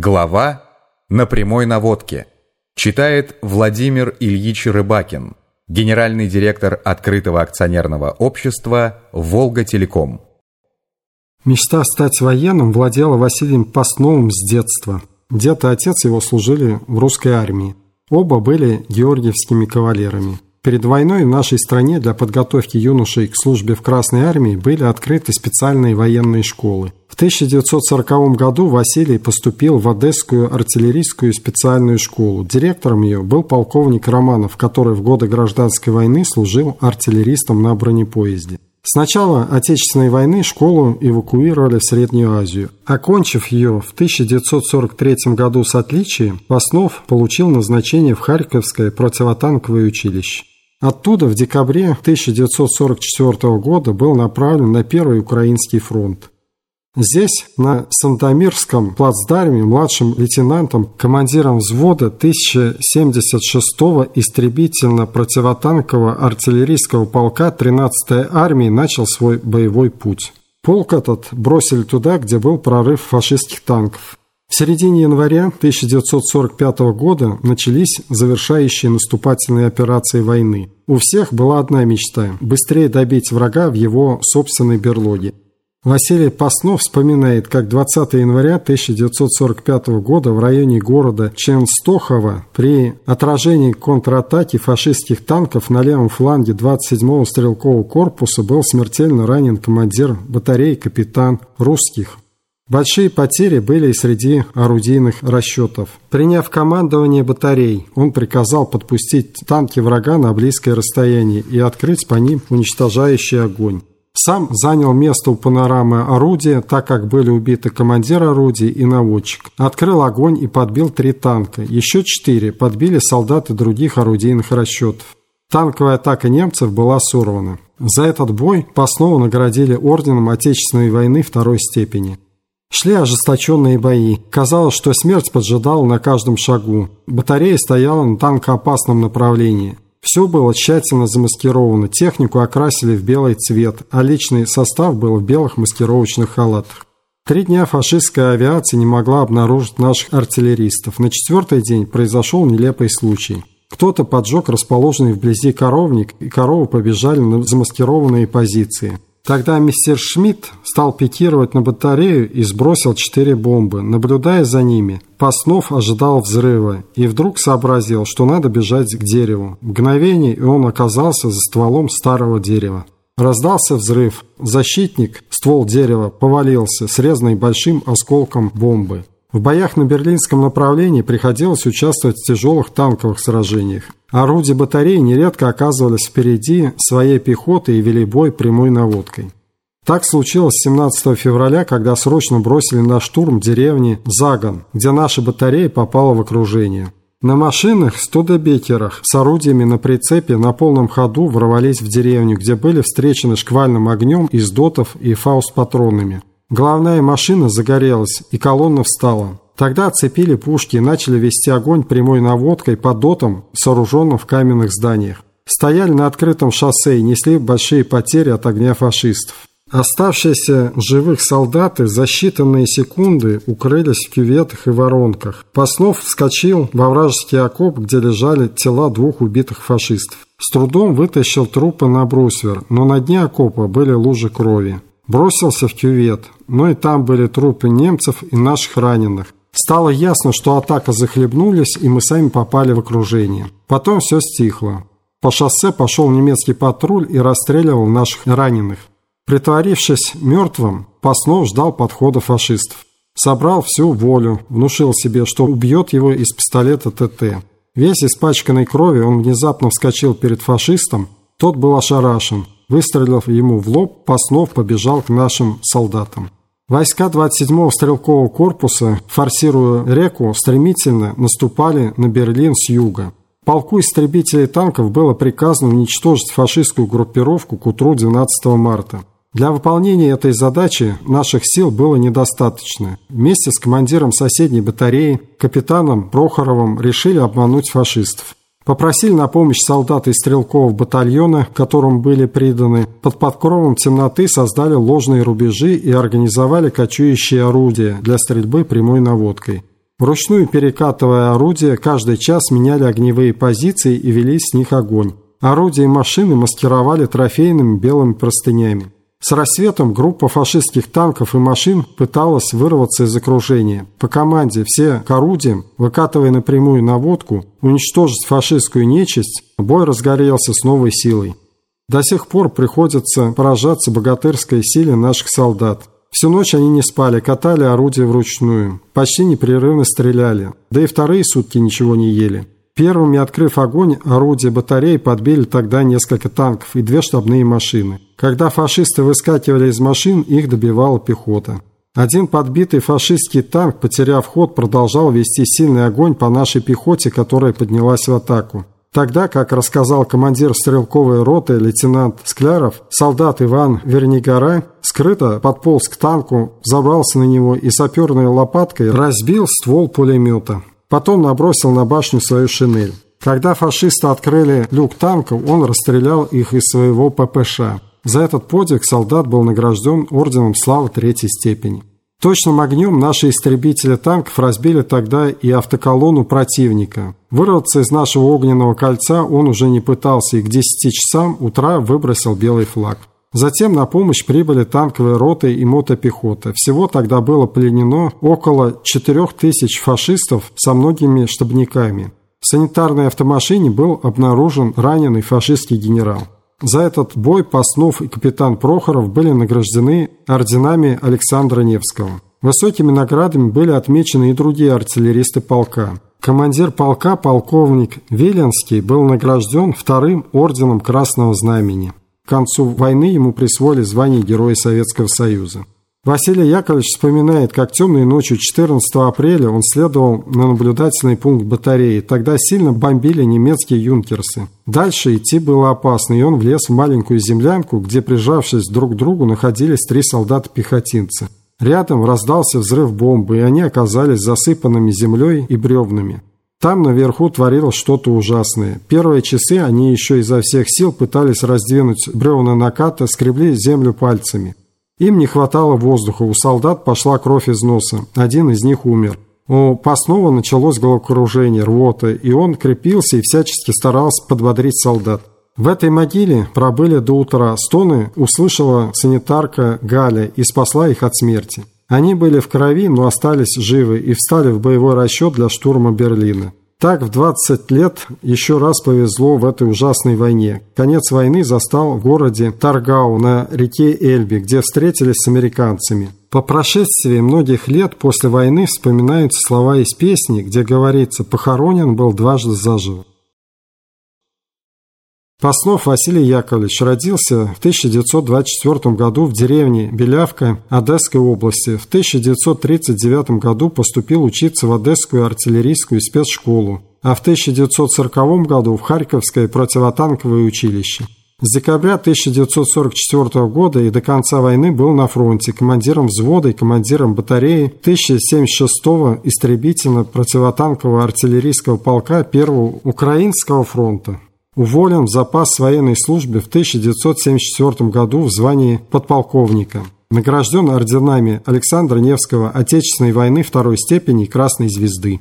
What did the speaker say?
Глава «На прямой наводке». Читает Владимир Ильич Рыбакин, генеральный директор открытого акционерного общества «Волга-Телеком». Мечта стать военным владела Василием Пасновым с детства. Дед и отец его служили в русской армии. Оба были георгиевскими кавалерами. Перед войной в нашей стране для подготовки юношей к службе в Красной армии были открыты специальные военные школы. В 1940 году Василий поступил в Одесскую артиллерийскую специальную школу. Директором ее был полковник Романов, который в годы гражданской войны служил артиллеристом на бронепоезде. С начала Отечественной войны школу эвакуировали в Среднюю Азию. Окончив ее в 1943 году с отличием, Паснов получил назначение в Харьковское противотанковое училище. Оттуда в декабре 1944 года был направлен на Первый Украинский фронт. Здесь, на Сантомирском плацдарме, младшим лейтенантом, командиром взвода 1076-го истребительно-противотанкового артиллерийского полка 13-й армии начал свой боевой путь. Полк этот бросили туда, где был прорыв фашистских танков. В середине января 1945 года начались завершающие наступательные операции войны. У всех была одна мечта – быстрее добить врага в его собственной берлоге. Василий Паснов вспоминает, как 20 января 1945 года в районе города Ченстохова при отражении контратаки фашистских танков на левом фланге 27-го стрелкового корпуса был смертельно ранен командир батареи капитан русских Большие потери были и среди орудийных расчетов. Приняв командование батарей, он приказал подпустить танки врага на близкое расстояние и открыть по ним уничтожающий огонь. Сам занял место у панорамы орудия, так как были убиты командир орудия и наводчик. Открыл огонь и подбил три танка. Еще четыре подбили солдаты других орудийных расчетов. Танковая атака немцев была сорвана. За этот бой Паснова наградили орденом Отечественной войны второй степени. Шли ожесточенные бои. Казалось, что смерть поджидала на каждом шагу. Батарея стояла на танкоопасном направлении. Все было тщательно замаскировано, технику окрасили в белый цвет, а личный состав был в белых маскировочных халатах. Три дня фашистская авиация не могла обнаружить наших артиллеристов. На четвертый день произошел нелепый случай. Кто-то поджег расположенный вблизи коровник, и коровы побежали на замаскированные позиции. Тогда мистер Шмидт стал пикировать на батарею и сбросил четыре бомбы. Наблюдая за ними, Паснов ожидал взрыва и вдруг сообразил, что надо бежать к дереву. Мгновение, и он оказался за стволом старого дерева. Раздался взрыв. Защитник, ствол дерева, повалился, срезанный большим осколком бомбы. В боях на берлинском направлении приходилось участвовать в тяжелых танковых сражениях. Орудия батареи нередко оказывались впереди своей пехоты и вели бой прямой наводкой. Так случилось 17 февраля, когда срочно бросили на штурм деревни Загон, где наша батарея попала в окружение. На машинах Студебекерах с орудиями на прицепе на полном ходу ворвались в деревню, где были встречены шквальным огнем из дотов и фауст-патронами. Главная машина загорелась, и колонна встала. Тогда оцепили пушки и начали вести огонь прямой наводкой по дотам, сооруженным в каменных зданиях. Стояли на открытом шоссе и несли большие потери от огня фашистов. Оставшиеся живых солдаты за считанные секунды укрылись в кюветах и воронках. Паснов вскочил во вражеский окоп, где лежали тела двух убитых фашистов. С трудом вытащил трупы на брусвер, но на дне окопа были лужи крови. Бросился в кювет, но и там были трупы немцев и наших раненых. Стало ясно, что атака захлебнулись, и мы сами попали в окружение. Потом все стихло. По шоссе пошел немецкий патруль и расстреливал наших раненых. Притворившись мертвым, Паснов ждал подхода фашистов. Собрал всю волю, внушил себе, что убьет его из пистолета ТТ. Весь испачканный кровью, он внезапно вскочил перед фашистом. Тот был ошарашен. Выстрелив ему в лоб, Паснов побежал к нашим солдатам. Войска 27-го стрелкового корпуса, форсируя реку, стремительно наступали на Берлин с юга. Полку истребителей танков было приказано уничтожить фашистскую группировку к утру 12 марта. Для выполнения этой задачи наших сил было недостаточно. Вместе с командиром соседней батареи, капитаном Прохоровым, решили обмануть фашистов. Попросили на помощь солдат из стрелкового батальона, которым были приданы, под подкровом темноты создали ложные рубежи и организовали кочующие орудия для стрельбы прямой наводкой. Вручную перекатывая орудия, каждый час меняли огневые позиции и вели с них огонь. Орудия и машины маскировали трофейными белыми простынями. С рассветом группа фашистских танков и машин пыталась вырваться из окружения. По команде все к орудиям, выкатывая напрямую наводку, уничтожить фашистскую нечисть, бой разгорелся с новой силой. До сих пор приходится поражаться богатырской силе наших солдат. Всю ночь они не спали, катали орудия вручную, почти непрерывно стреляли, да и вторые сутки ничего не ели. Первыми, открыв огонь, орудия батареи подбили тогда несколько танков и две штабные машины. Когда фашисты выскакивали из машин, их добивала пехота. Один подбитый фашистский танк, потеряв ход, продолжал вести сильный огонь по нашей пехоте, которая поднялась в атаку. Тогда, как рассказал командир стрелковой роты лейтенант Скляров, солдат Иван Вернигора скрыто подполз к танку, забрался на него и саперной лопаткой разбил ствол пулемета. Потом набросил на башню свою шинель. Когда фашисты открыли люк танков, он расстрелял их из своего ППШ. За этот подвиг солдат был награжден орденом славы третьей степени. Точным огнем наши истребители танков разбили тогда и автоколонну противника. Вырваться из нашего огненного кольца он уже не пытался и к 10 часам утра выбросил белый флаг. Затем на помощь прибыли танковые роты и мотопехота. Всего тогда было пленено около 4000 фашистов со многими штабниками. В санитарной автомашине был обнаружен раненый фашистский генерал. За этот бой Паснов и капитан Прохоров были награждены орденами Александра Невского. Высокими наградами были отмечены и другие артиллеристы полка. Командир полка, полковник Виленский, был награжден вторым орденом Красного Знамени. К концу войны ему присвоили звание Героя Советского Союза. Василий Яковлевич вспоминает, как темной ночью 14 апреля он следовал на наблюдательный пункт батареи. Тогда сильно бомбили немецкие юнкерсы. Дальше идти было опасно, и он влез в маленькую землянку, где, прижавшись друг к другу, находились три солдата-пехотинца. Рядом раздался взрыв бомбы, и они оказались засыпанными землей и бревнами. Там наверху творилось что-то ужасное. Первые часы они еще изо всех сил пытались раздвинуть бревна наката, скребли землю пальцами. Им не хватало воздуха, у солдат пошла кровь из носа, один из них умер. У Паснова началось головокружение, рвота, и он крепился и всячески старался подбодрить солдат. В этой могиле пробыли до утра. Стоны услышала санитарка Галя и спасла их от смерти. Они были в крови, но остались живы и встали в боевой расчет для штурма Берлина. Так в 20 лет еще раз повезло в этой ужасной войне. Конец войны застал в городе Таргау на реке Эльби, где встретились с американцами. По прошествии многих лет после войны вспоминаются слова из песни, где говорится «похоронен был дважды заживо». Паснов Василий Яковлевич родился в 1924 году в деревне Белявка Одесской области. В 1939 году поступил учиться в Одесскую артиллерийскую спецшколу, а в 1940 году в Харьковское противотанковое училище. С декабря 1944 года и до конца войны был на фронте командиром взвода и командиром батареи 1076-го истребительно-противотанкового артиллерийского полка 1-го Украинского фронта. Уволен в запас военной службы в 1974 году в звании подполковника. Награжден орденами Александра Невского Отечественной войны второй степени Красной Звезды.